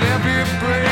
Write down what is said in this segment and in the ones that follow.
let me pray.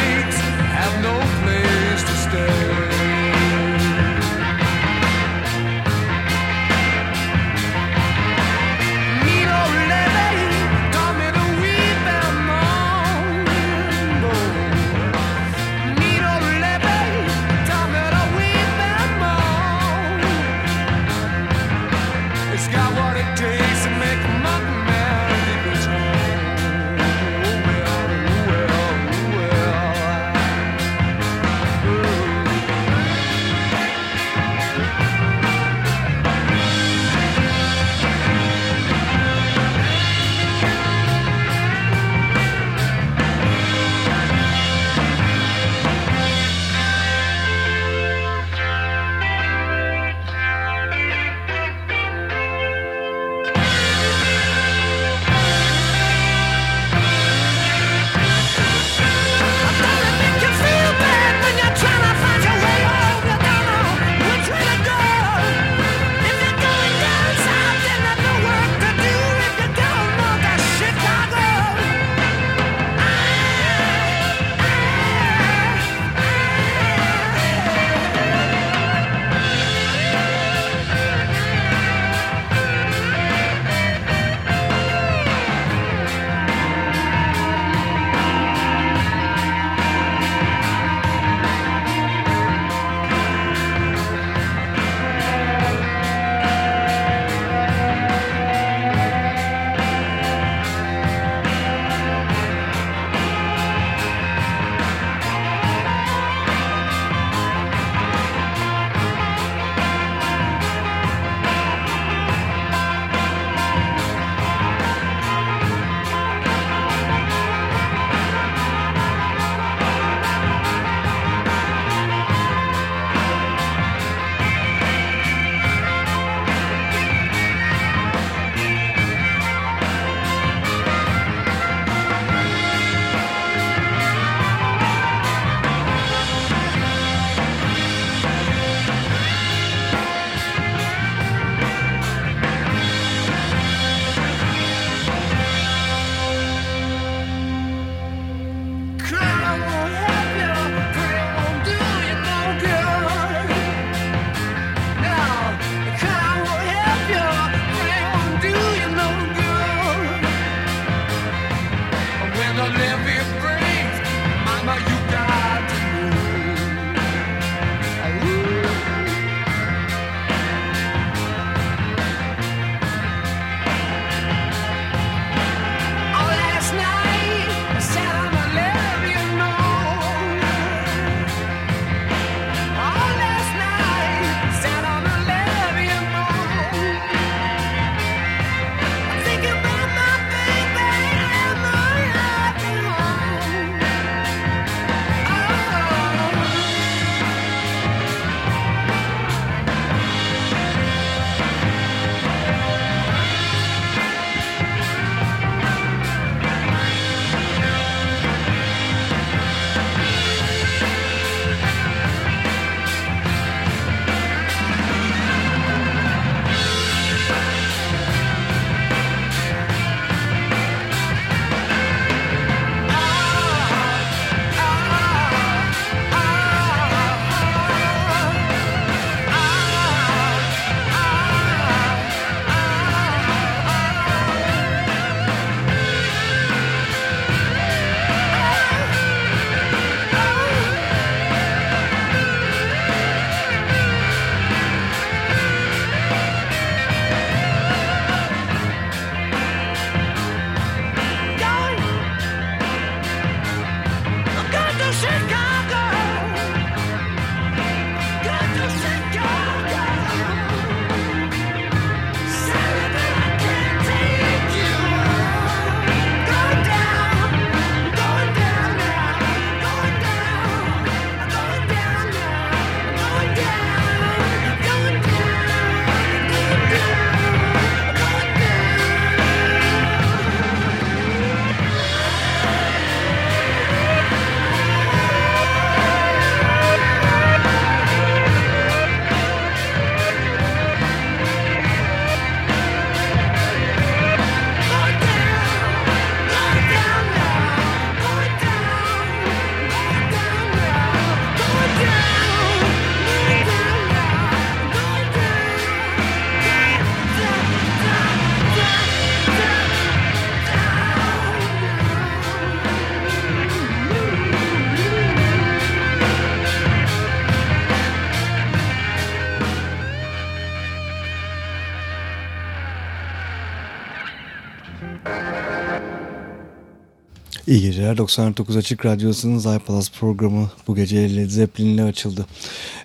Geceler. 99 Açık Radyosu'nun iPlus programı bu gece Led Zeppelin'le açıldı.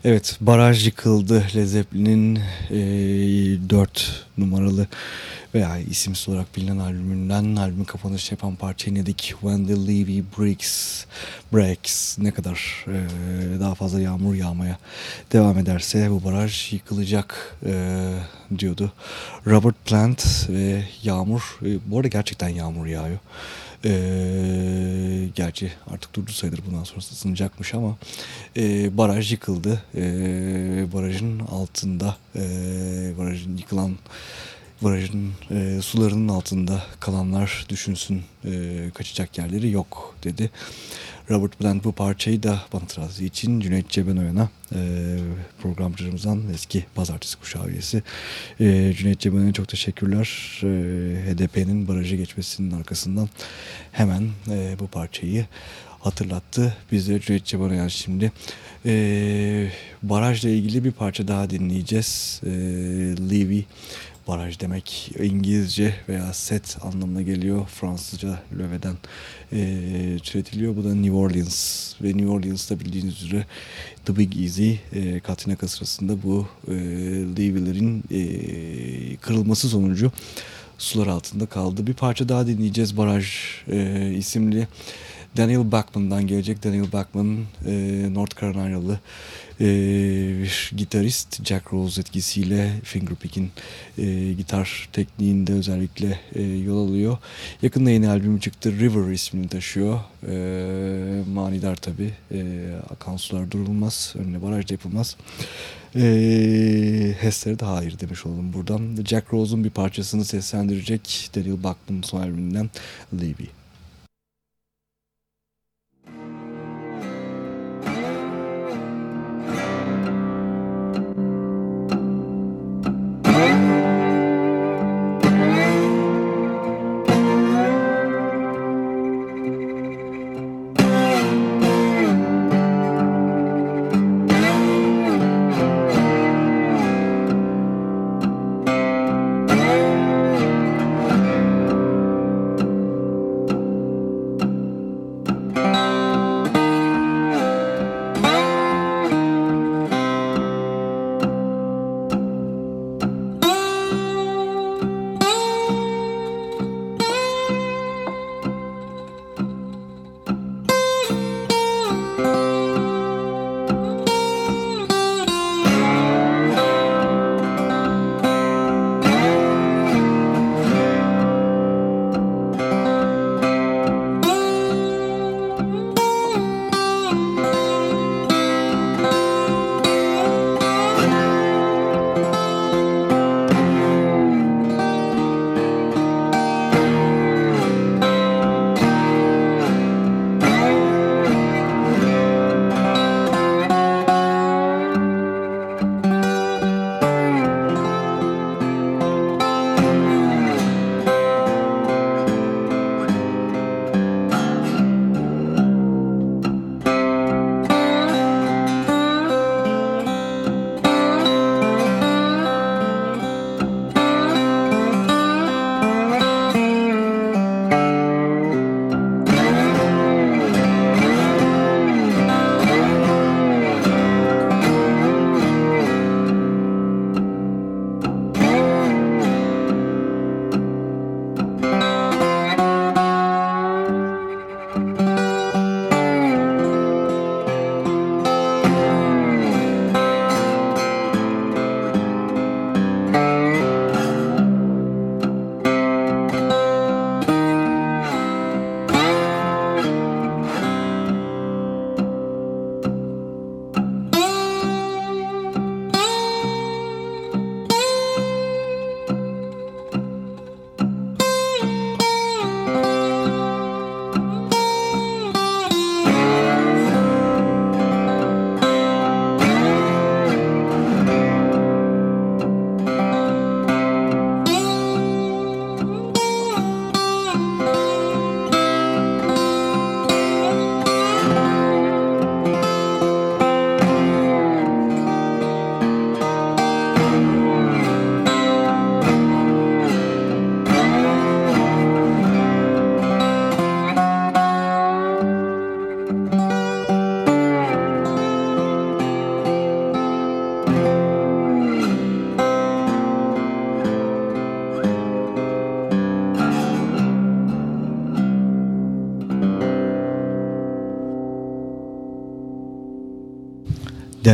Evet, baraj yıkıldı. Led Zeppelin'in e, 4 numaralı veya isimsiz olarak bilinen albümünden albümün kapanış yapan parçayı dinledik. When the Levy Breaks, breaks ne kadar e, daha fazla yağmur yağmaya devam ederse bu baraj yıkılacak e, diyordu. Robert Plant ve yağmur, e, bu arada gerçekten yağmur yağıyor. Ee, gerçi artık durdu sayılır bundan sonrası ısınacakmış ama e, baraj yıkıldı. E, barajın altında e, barajın yıkılan barajın e, sularının altında kalanlar düşünsün e, kaçacak yerleri yok dedi. Robert Plant bu parçayı da Banıtrazı için Cüneyt Cebenoyan'a e, programcımızdan eski pazartesi kuşağı üyesi e, Cüneyt Cebenoyan'a çok teşekkürler. E, HDP'nin barajı geçmesinin arkasından hemen e, bu parçayı hatırlattı. Biz de Cüneyt Cebenoyan şimdi e, barajla ilgili bir parça daha dinleyeceğiz. E, Levy baraj demek İngilizce veya set anlamına geliyor. Fransızca löveden e, türetiliyor. Bu da New Orleans ve New Orleans'ta bildiğiniz üzere The Big Easy e, Katinaka sırasında bu e, Levy'lerin e, kırılması sonucu sular altında kaldı. Bir parça daha dinleyeceğiz Baraj e, isimli. Daniel Bachman'dan gelecek. Daniel Bachman e, North Carolina'lı e, bir gitarist. Jack Rose etkisiyle Fingerpick'in e, gitar tekniğinde özellikle e, yol alıyor. Yakında yeni albümü çıktı. River ismini taşıyor. E, manidar tabi. E, akan sular durulmaz. Önüne baraj da yapılmaz. E, HES'lere de hayır demiş oldum buradan. Jack Rose'un bir parçasını seslendirecek Daniel Bachman son albümünden Levy.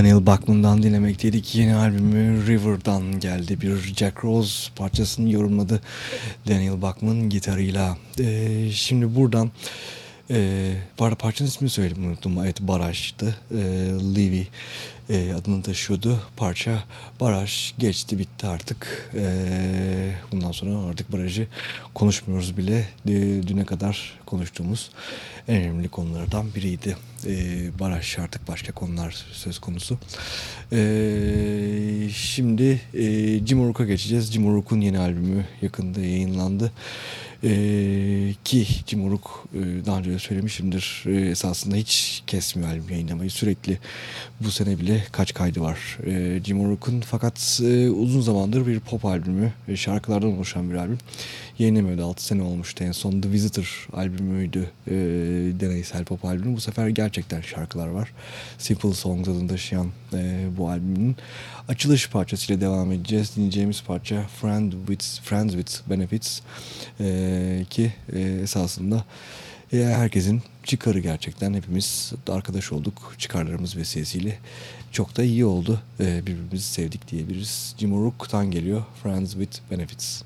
Daniel Bachman'dan dinlemekteydik. Yeni albümü River'dan geldi. Bir Jack Rose parçasını yorumladı Daniel Bachman gitarıyla. Ee, şimdi buradan e, parçanın ismini söyledim unuttum. Evet Baraj'dı. E, Levy e, adını taşıyordu. Parça Baraj geçti bitti artık. E, bundan sonra artık barajı konuşmuyoruz bile. E, düne kadar konuştuğumuz en önemli konulardan biriydi. E, baraj artık başka konular söz konusu. E, şimdi e, Jim O'Rourke'a geçeceğiz. Jim O'Rourke'un yeni albümü yakında yayınlandı. Ee, ki Jim O'Rourke e, daha önce de söylemişimdir e, esasında hiç kesmiyor albüm yayınlamayı. Sürekli bu sene bile kaç kaydı var? E, Jim O'Rourke'un fakat e, uzun zamandır bir pop albümü e, şarkılardan oluşan bir albüm yayınlamıyordu 6 sene olmuştu en son. The Visitor albümüydü e, deneysel pop albümü. Bu sefer gerçekten şarkılar var. Simple Songs adını taşıyan e, bu albümün. Açılış parçasıyla devam edeceğiz. Dinleyeceğimiz parça Friend with, Friends with Benefits e, ki e, esasında e, herkesin çıkarı gerçekten. Hepimiz arkadaş olduk. Çıkarlarımız vesilesiyle çok da iyi oldu. E, birbirimizi sevdik diyebiliriz. Jim O'Rourke'tan geliyor Friends with Benefits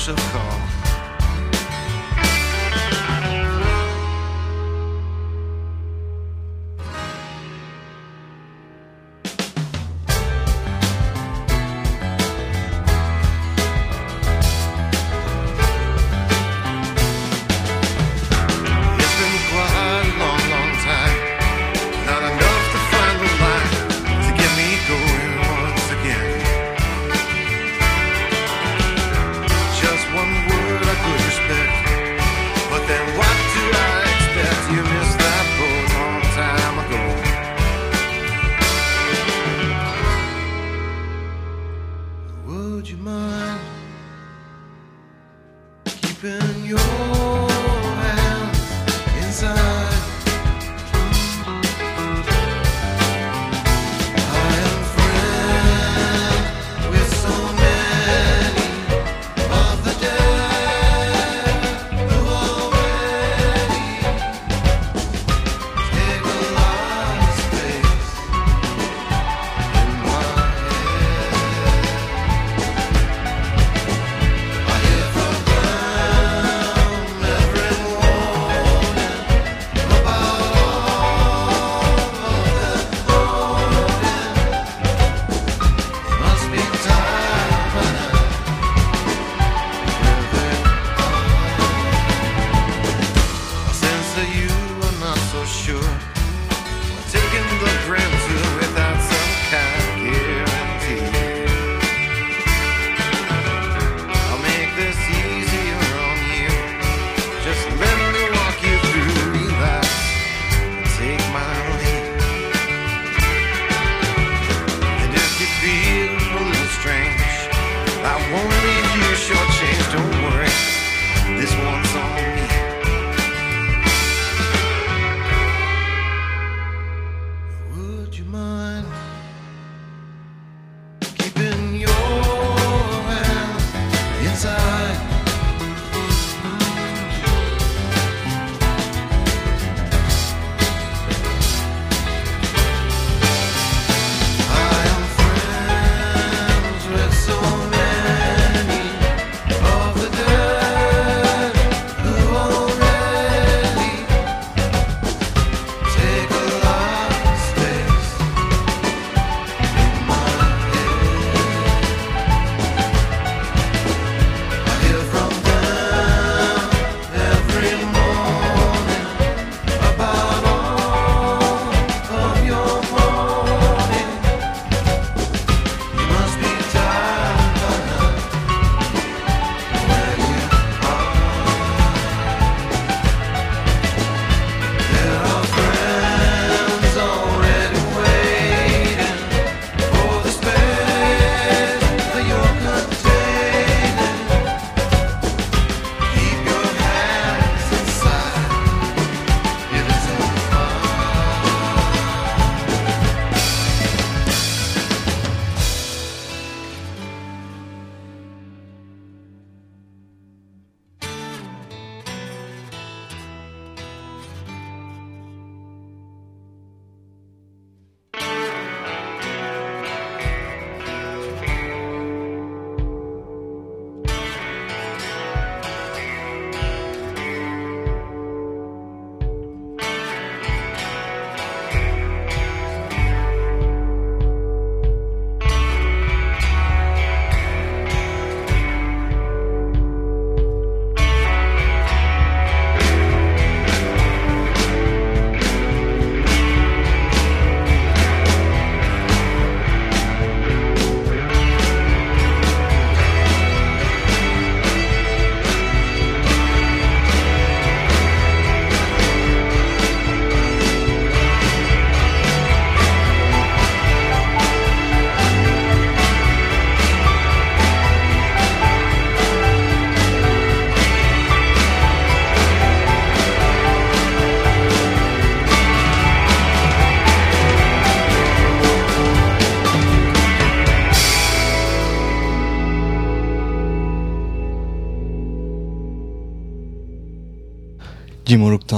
social call.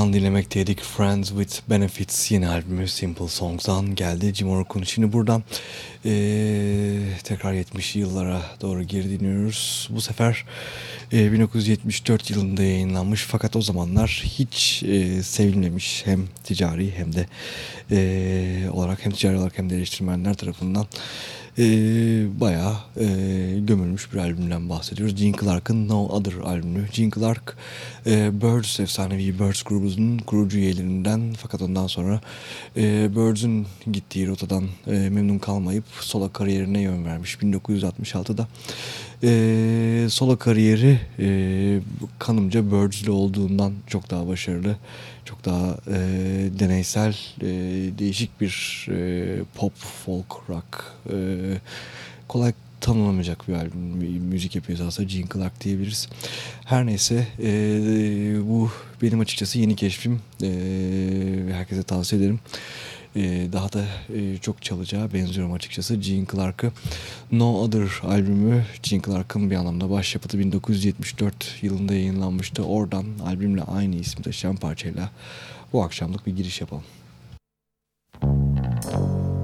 O'Rourke'dan dinlemekteydik. Friends with Benefits yeni albümü Simple Songs'dan geldi. Jim O'Rourke'un şimdi buradan ee, tekrar 70 yıllara doğru geri dinliyoruz. Bu sefer e, 1974 yılında yayınlanmış fakat o zamanlar hiç e, sevilmemiş hem ticari hem de e, olarak hem ticari olarak hem de eleştirmenler tarafından e, bayağı e, gömülmüş bir albümden bahsediyoruz. Gene Clark'ın No Other albümü. Gene Clark e, Birds efsanevi Birds grubunun kurucu üyelerinden fakat ondan sonra e, Birds'ün gittiği rotadan e, memnun kalmayıp solo kariyerine yön vermiş. 1966'da e, solo kariyeri e, kanımca Birds'le olduğundan çok daha başarılı, çok daha e, deneysel, e, değişik bir e, pop, folk, rock, e, kolay tanınamayacak bir albüm, müzik yapıyor aslında Gene Clark diyebiliriz. Her neyse e, bu benim açıkçası yeni keşfim e, herkese tavsiye ederim. E, daha da e, çok çalacağı benziyorum açıkçası Gene Clark'ı. No Other albümü Gene Clark'ın bir anlamda başyapıtı 1974 yılında yayınlanmıştı. Oradan albümle aynı isim taşıyan parçayla bu akşamlık bir giriş yapalım. All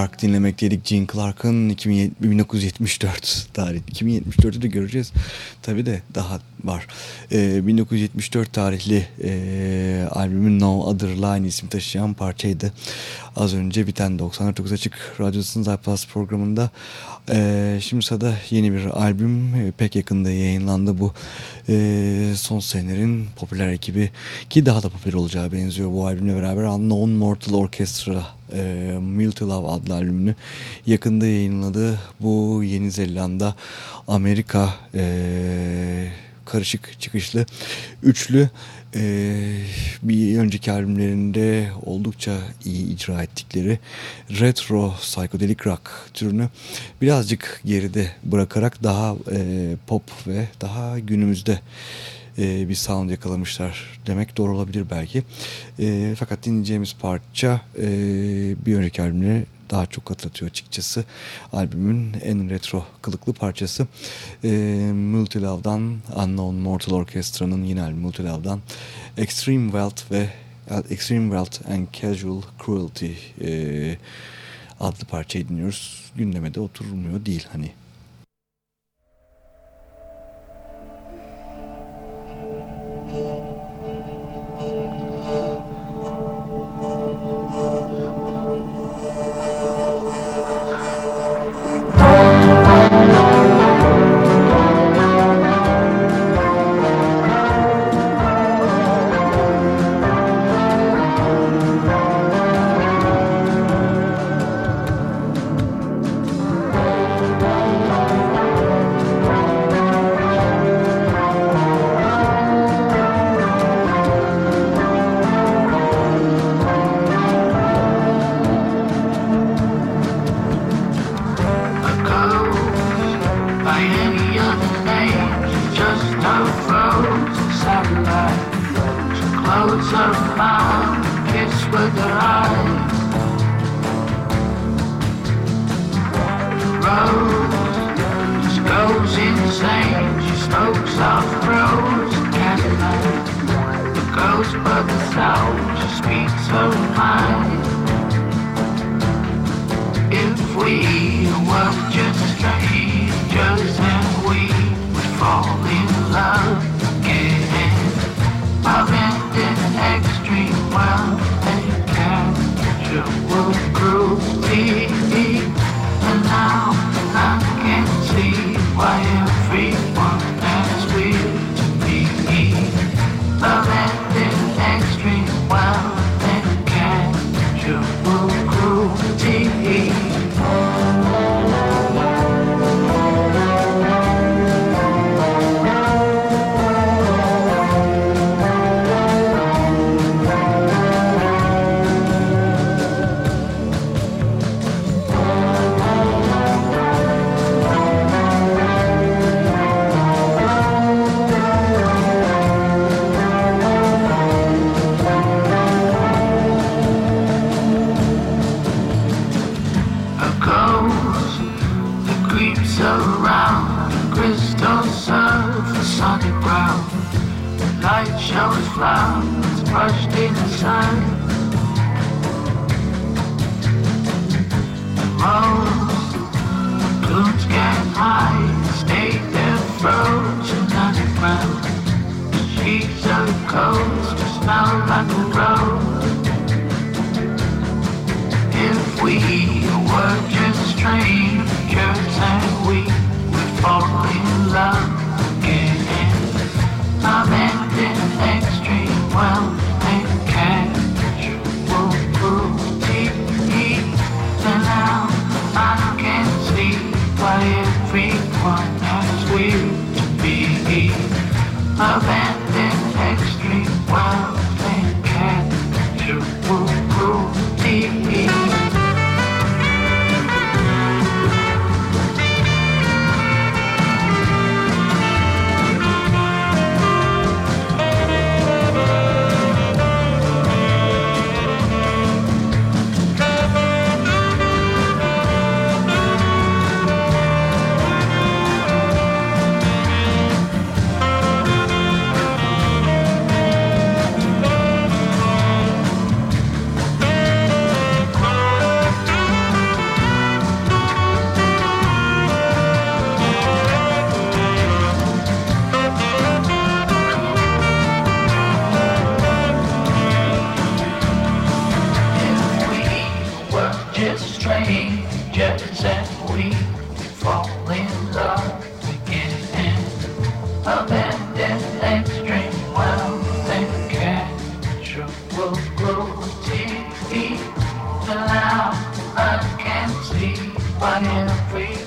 Clark dinlemekteydik. Gene Clark'ın 1974 tarih. 2074'ü de göreceğiz. Tabi de daha var. Ee, 1974 tarihli e, albümün No Other Line isim taşıyan parçaydı. Az önce biten 99 Açık Radyosu'nun iPlus programında. Ee, şimdi sırada yeni bir albüm e, pek yakında yayınlandı bu. E, son senelerin popüler ekibi ki daha da popüler olacağı benziyor bu albümle beraber Unknown Mortal Orchestra e, Multi Love adlı albümünü yakında yayınladı. Bu Yeni Zelanda Amerika e, karışık çıkışlı üçlü e, bir önceki albümlerinde oldukça iyi icra ettikleri retro psychedelic rock türünü birazcık geride bırakarak daha e, pop ve daha günümüzde e, bir sound yakalamışlar demek doğru olabilir belki. E, fakat dinleyeceğimiz parça e, bir önceki albümleri daha çok hatırlatıyor açıkçası. Albümün en retro kılıklı parçası. E, Multilove'dan Unknown Mortal Orchestra'nın yine albüm Multilove'dan Extreme Wealth ve Extreme Wealth and Casual Cruelty e, adlı parçayı dinliyoruz. Gündeme oturmuyor değil hani. But now I can see why everyone else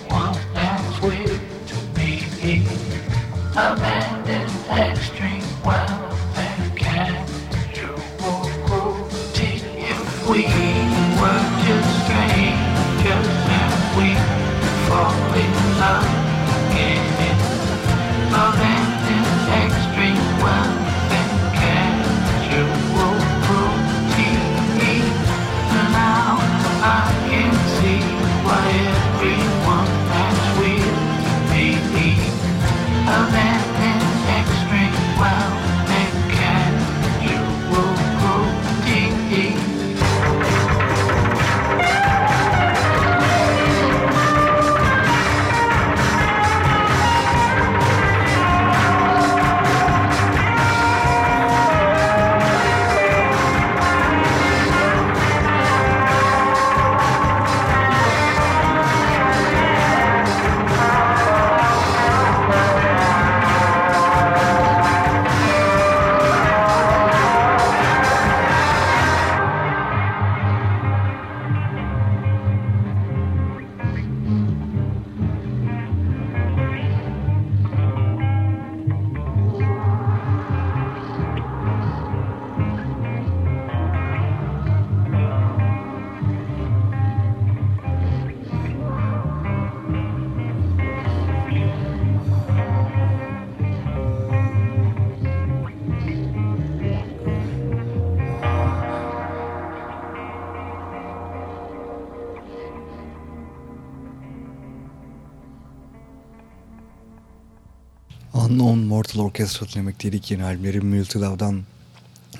Unknown Mortal Orchestra dinlemekteydik yeni albümleri Multilove'dan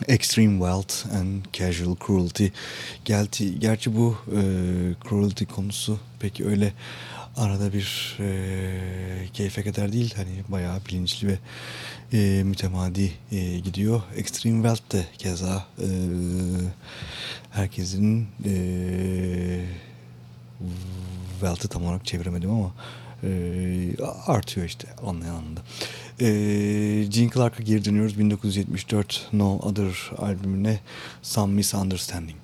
Extreme Wealth and Casual Cruelty. Gelti, gerçi bu e, cruelty konusu peki öyle arada bir e, keyfe kadar değil. Hani bayağı bilinçli ve e, mütemadi e, gidiyor. Extreme Wealth de keza e, herkesin e, Welt'ı tam olarak çeviremedim ama e, artıyor işte anlayan anında. E, Gene Clark'a geri dönüyoruz. 1974 No Other albümüne Some Misunderstanding.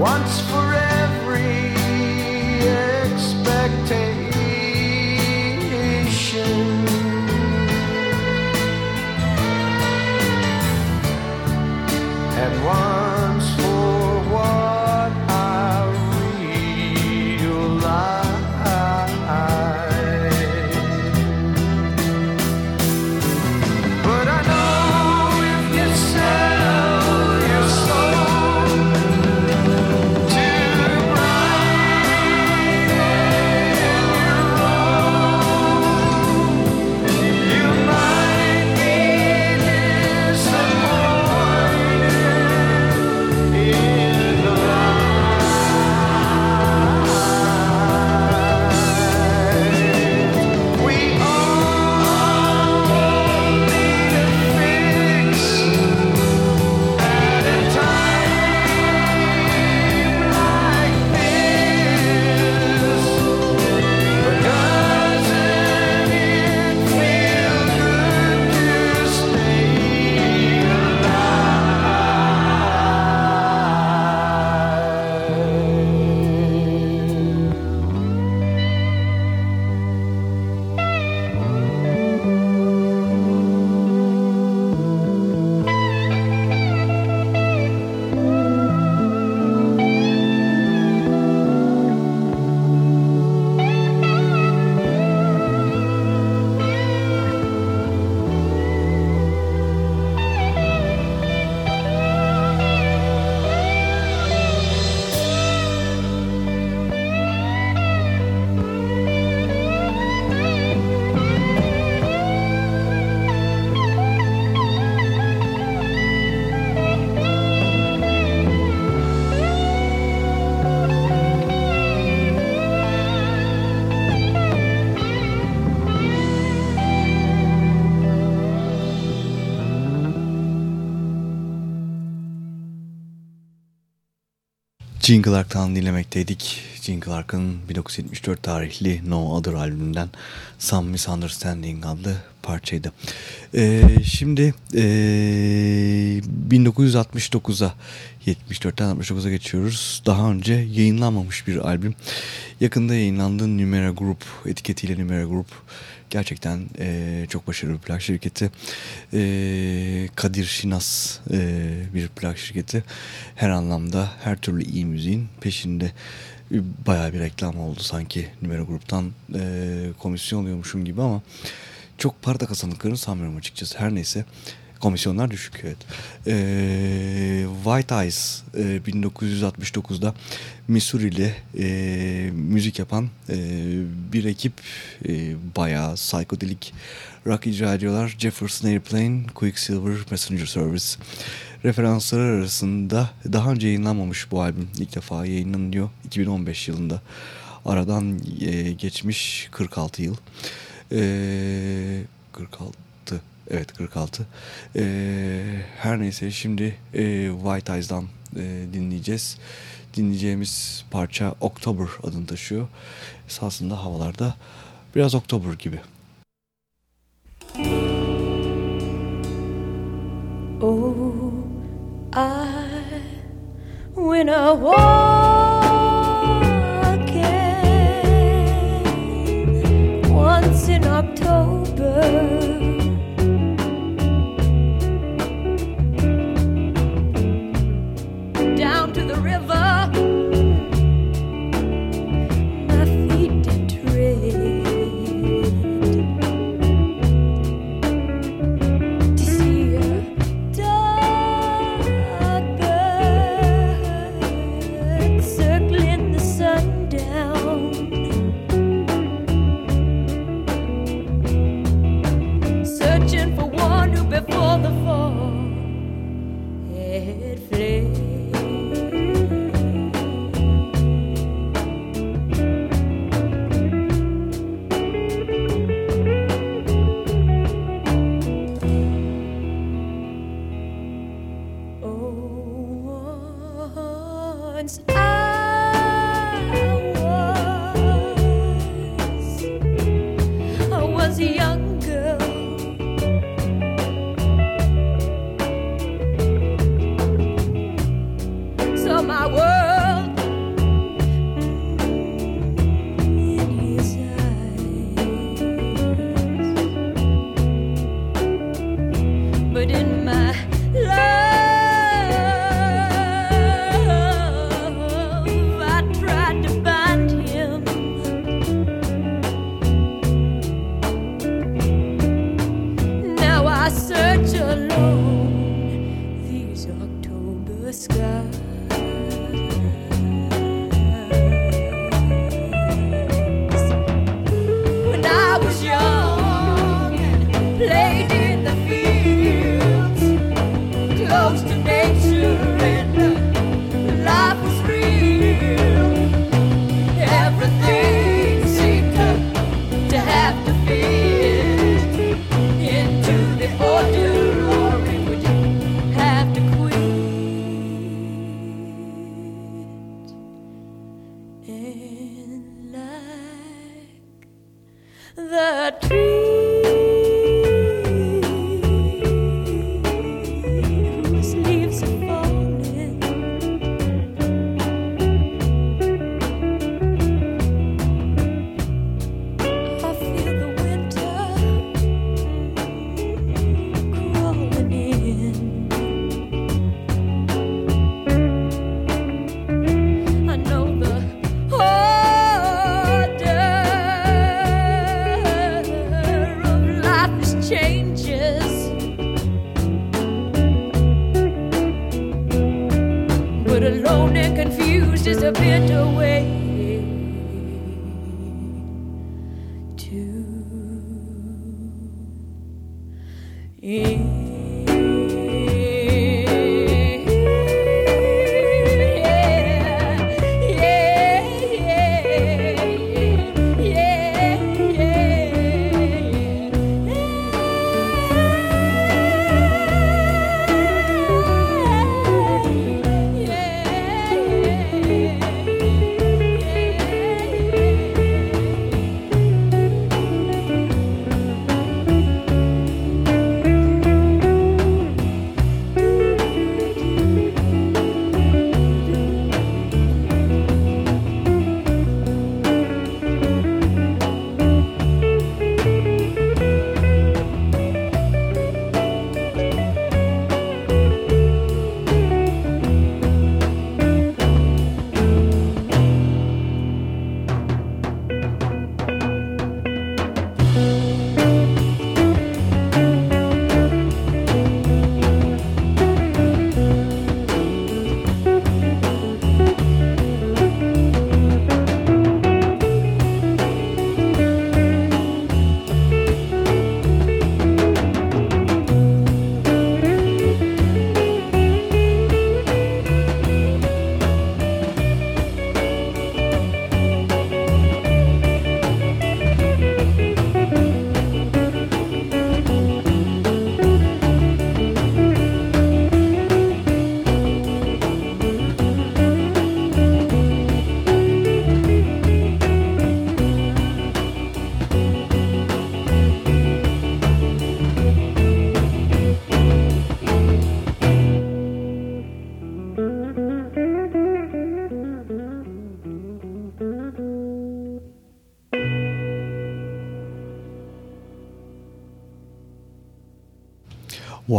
Once Gene Clark'tan dinlemekteydik. Gene Clark'ın 1974 tarihli No Other albümünden Some Misunderstanding adlı parçaydı. Ee, şimdi ee, 1969'a 74'ten 69'a geçiyoruz. Daha önce yayınlanmamış bir albüm. Yakında yayınlandı Numera Group etiketiyle Numera Group gerçekten e, çok başarılı bir plak şirketi. E, Kadir Şinas e, bir plak şirketi. Her anlamda her türlü iyi müziğin peşinde bayağı bir reklam oldu sanki Numera Grup'tan e, komisyon alıyormuşum gibi ama çok para da kazandıklarını sanmıyorum açıkçası. Her neyse komisyonlar düşük evet. E, White Eyes e, 1969'da Missouri'li e, müzik yapan e, bir ekip e, bayağı psikodelik rock icra ediyorlar. Jefferson Airplane, Quicksilver, Messenger Service referansları arasında daha önce yayınlanmamış bu albüm ilk defa yayınlanıyor 2015 yılında. Aradan e, geçmiş 46 yıl. E, 46 Evet 46. Ee, her neyse şimdi e, White Eyes'dan e, dinleyeceğiz. Dinleyeceğimiz parça October adını taşıyor. Esasında havalarda biraz October gibi. Oh, I when I walking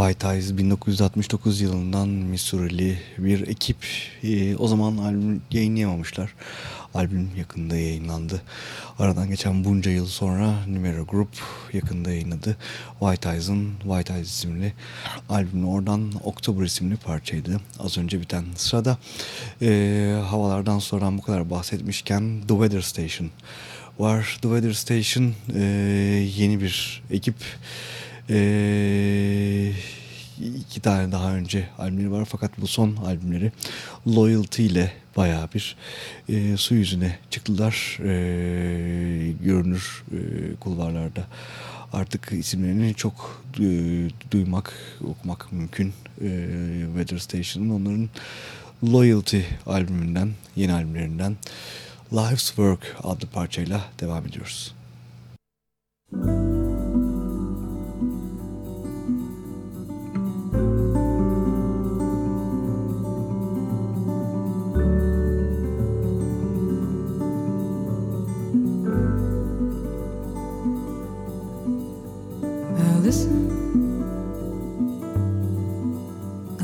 White Eyes 1969 yılından Missouri'li bir ekip. Ee, o zaman albüm yayınlayamamışlar. Albüm yakında yayınlandı. Aradan geçen bunca yıl sonra Numero Group yakında yayınladı. White Eyes'ın White Eyes isimli albümü. Oradan October isimli parçaydı. Az önce biten sırada e, havalardan sonra bu kadar bahsetmişken The Weather Station var. The Weather Station e, yeni bir ekip. Ee, iki tane daha önce albümleri var fakat bu son albümleri Loyalty ile bayağı bir e, su yüzüne çıktılar. E, görünür e, kulvarlarda. Artık isimlerini çok e, duymak, okumak mümkün. E, Weather Station'ın onların Loyalty albümünden, yeni albümlerinden Life's Work adlı parçayla devam ediyoruz. Now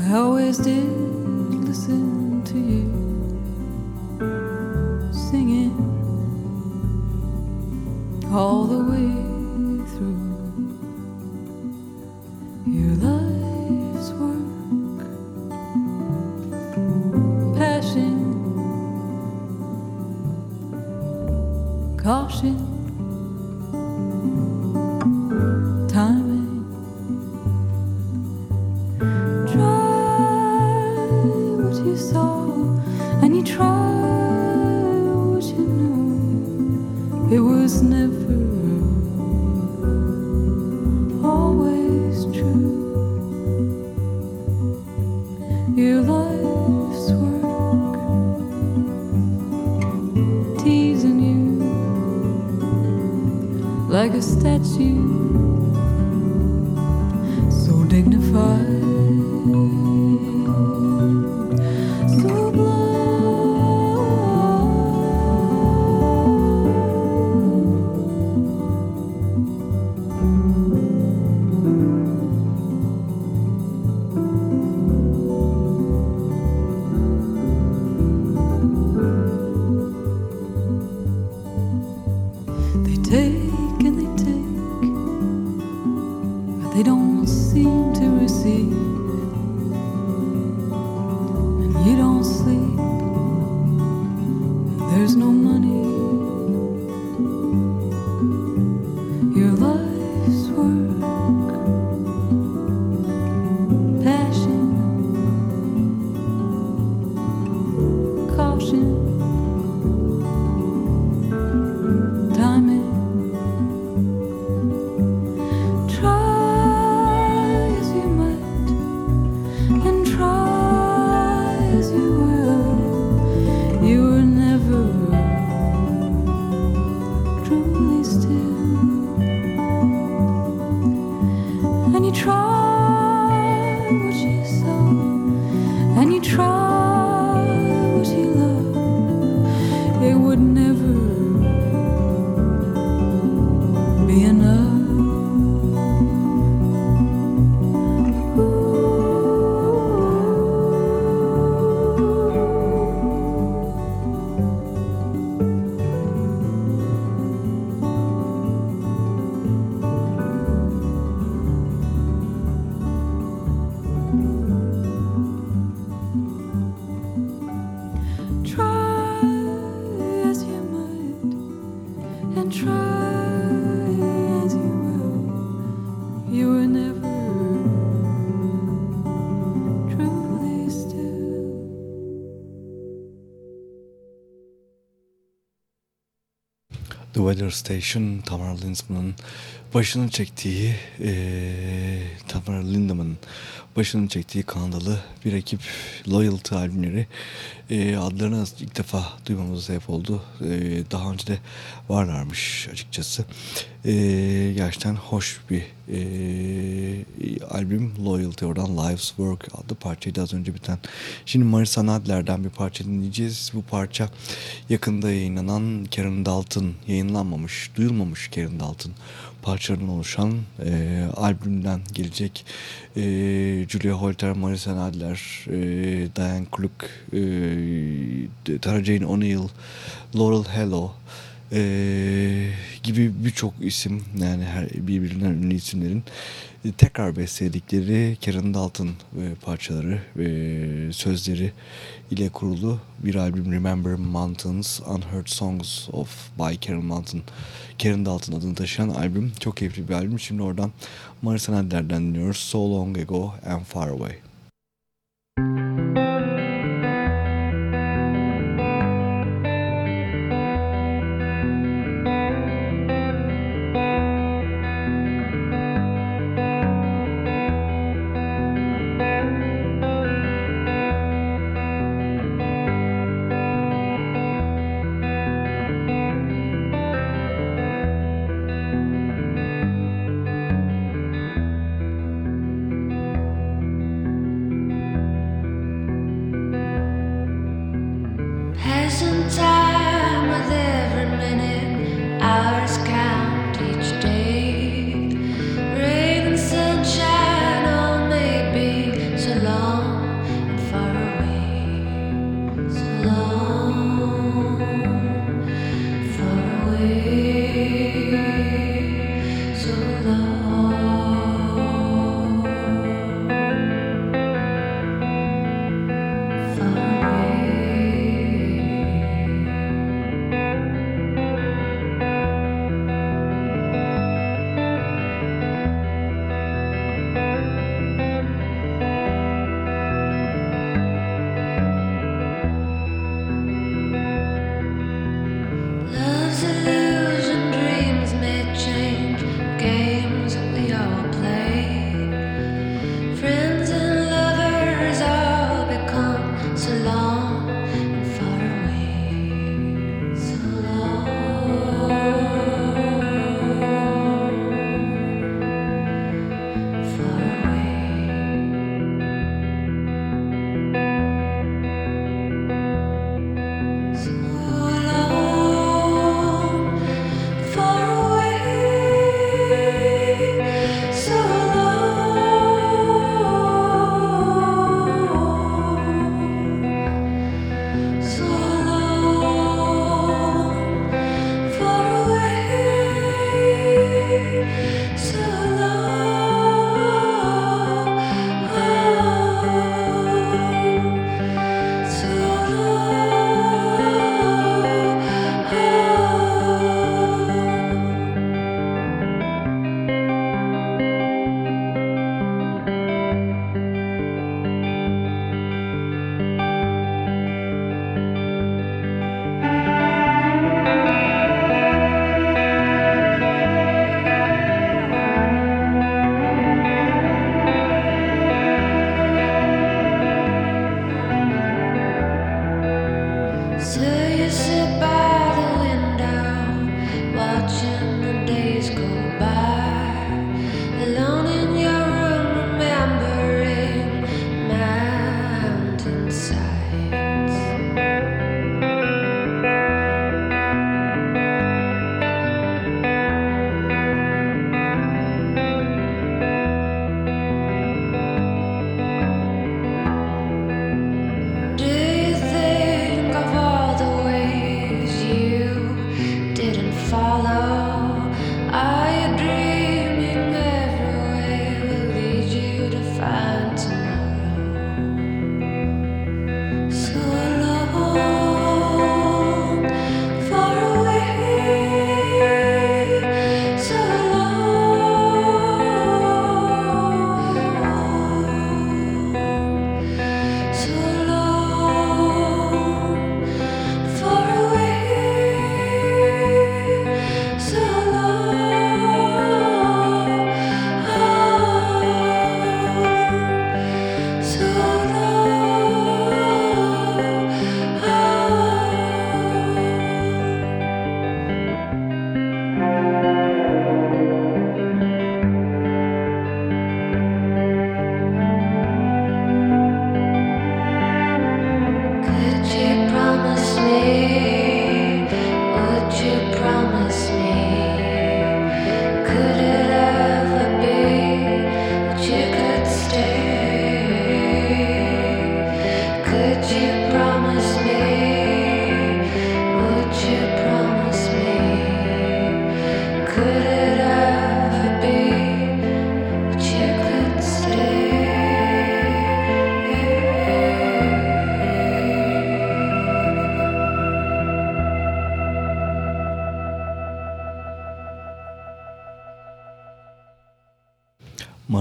I always did listen to you singing all the way through your life's work, passion, caution. Weather Station, Tamara Lindman'ın başını çektiği, eee Tamara Lindman'ın başını çektiği Kanadalı bir ekip Loyalty albümleri eee adlarını ilk defa duymamıza sebep oldu. Eee, daha önce de varlarmış açıkçası. Eee, gerçekten hoş bir eee, albüm Loyalty oradan Life's Work adlı parçaydı az önce biten. Şimdi Marisa Nadler'den bir parça dinleyeceğiz. Bu parça yakında yayınlanan Karen Dalton yayınlanmamış, duyulmamış Karen Dalton parçalarından oluşan e, albümden gelecek. E, Julia Holter, Marisa Nadler, e, Diane Kluk, e, Tara Jane O'Neill, Laurel Hello e, gibi birçok isim yani her birbirinden ünlü isimlerin tekrar bestedikleri Karen Dalton e, parçaları ve sözleri ile kurulu bir albüm Remember Mountains Unheard Songs of by Karen Mountain Karen Dalton adını taşıyan albüm çok keyifli bir albüm. Şimdi oradan Marisa Nadler'den dinliyoruz. So Long Ago and Far Away. Try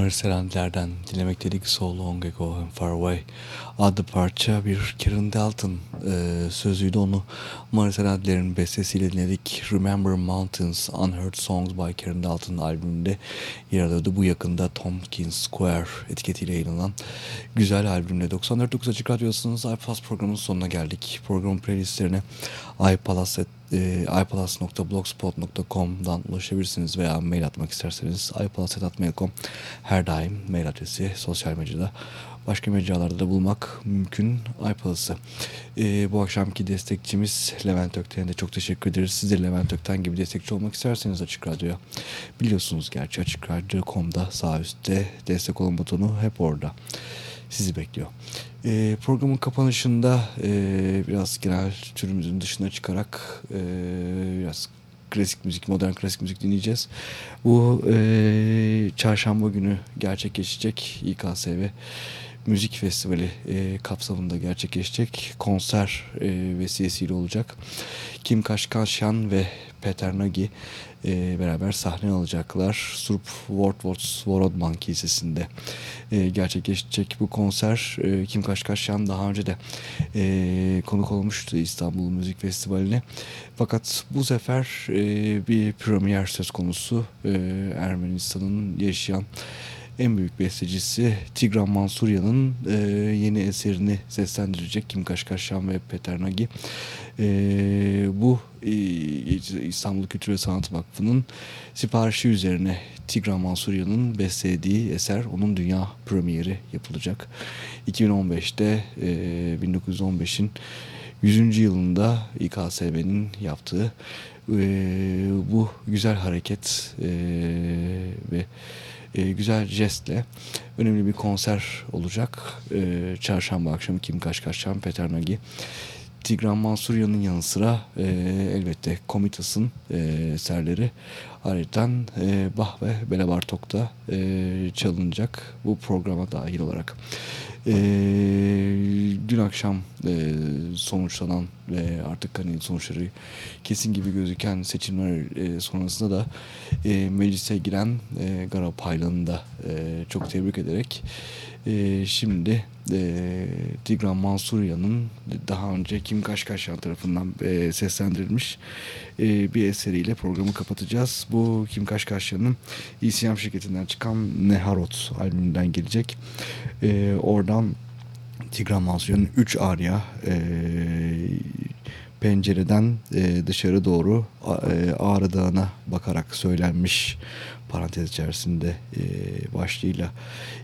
Mariselandler'den dinlemekteydik So Long Ago and Far Away adlı parça bir Karen Dalton e, sözüydü onu. Mariselandler'in bestesiyle dinledik. Remember Mountains Unheard Songs by Karen Dalton albümünde yer alıyordu. Bu yakında Tompkins Square etiketiyle yayınlanan güzel albümle. 94.9 Açık Radyosu'nun iPlus programının sonuna geldik. Programın playlistlerine iPlus e, iPlus.blogspot.com'dan ulaşabilirsiniz veya mail atmak isterseniz iPlus.mail.com her daim mail adresi sosyal medyada başka mecralarda da bulmak mümkün iPlus'ı. E, bu akşamki destekçimiz Levent Ökten'e de çok teşekkür ederiz. Siz de Levent Ökten gibi destekçi olmak isterseniz Açık Radyo'ya biliyorsunuz gerçi Açık Radyo.com'da sağ üstte destek olun butonu hep orada sizi bekliyor. E, programın kapanışında e, biraz genel türümüzün dışına çıkarak e, biraz klasik müzik, modern klasik müzik dinleyeceğiz. Bu e, çarşamba günü gerçekleşecek İKSV Müzik Festivali e, kapsamında gerçekleşecek konser e, vesilesiyle olacak. Kim Kaşkaşyan ve Peter Nagy e, beraber sahne alacaklar. Surp Wortworth Vorodman Kilisesi'nde e, gerçekleşecek bu konser. E, Kim Kaşkaşyan daha önce de e, konuk olmuştu İstanbul Müzik Festivali'ne. Fakat bu sefer e, bir premier söz konusu. E, Ermenistan'ın yaşayan en büyük bestecisi Tigran Mansuryan'ın e, yeni eserini seslendirecek Kim Kaşkaşyan ve Peter Nagy. E, bu e, İstanbul Kültür ve Sanat Vakfı'nın siparişi üzerine Tigran Mansuryan'ın bestelediği eser onun dünya premieri yapılacak. 2015'te e, 1915'in 100. yılında İKSV'nin yaptığı e, bu güzel hareket e, ve e, güzel jestle önemli bir konser olacak. E, çarşamba akşamı Kim Kaşkaşyan, Peter Nagy. Tigran Mansuryan'ın yanı sıra e, elbette Komitas'ın e, eserleri ayrıca e, Bach ve Bela Bartok'ta e, çalınacak bu programa dahil olarak. E, dün akşam e, sonuçlanan ve artık hani sonuçları kesin gibi gözüken seçimler e, sonrasında da e, meclise giren e, Garo Paylan'ı da e, çok tebrik ederek e, şimdi e, Tigran Mansuryan'ın daha önce Kim Kaşkaşyan tarafından e, seslendirilmiş e, bir eseriyle programı kapatacağız. Bu Kim Kaşkaşyan'ın ECM şirketinden çıkan Neharot albümünden gelecek. E, oradan Tigran Mansuryan'ın 3 arya e, pencereden e, dışarı doğru e, Ağrı Dağı'na bakarak söylenmiş parantez içerisinde e, başlığıyla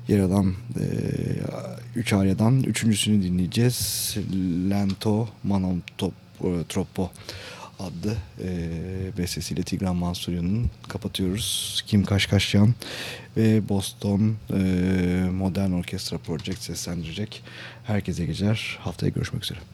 yer alan e, üç aryadan üçüncüsünü dinleyeceğiz. Lento Manon Top, e, Troppo adlı e, bestesiyle Tigran Mansuryan'ın kapatıyoruz. Kim Kaşkaşyan ve Boston e, Modern Orkestra Project seslendirecek. Herkese geceler. Haftaya görüşmek üzere.